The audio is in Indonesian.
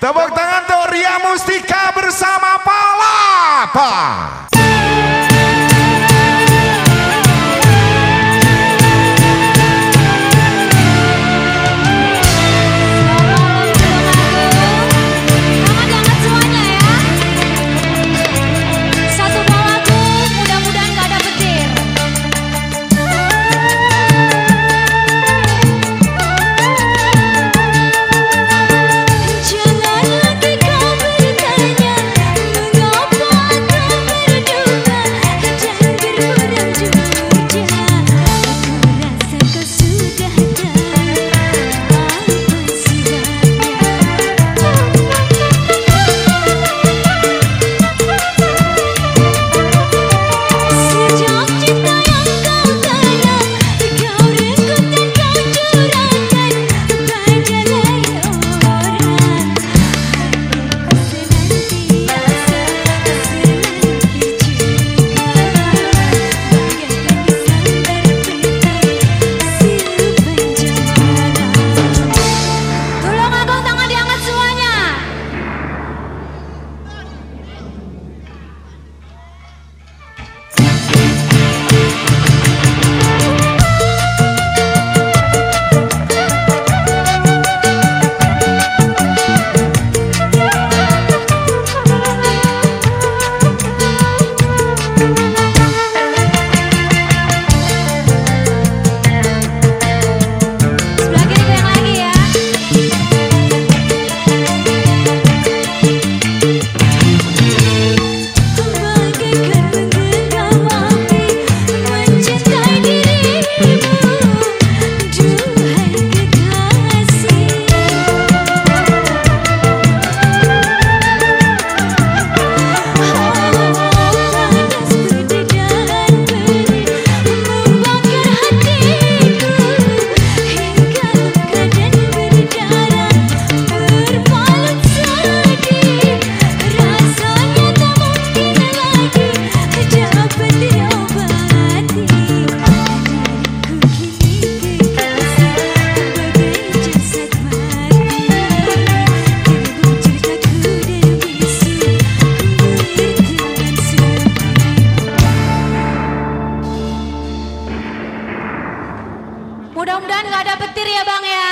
Tepuk tangan untuk Ria Mustika bersama Palapa. Mudah-mudahan nggak ada petir ya bang ya.